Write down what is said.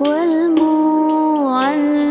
والمعلم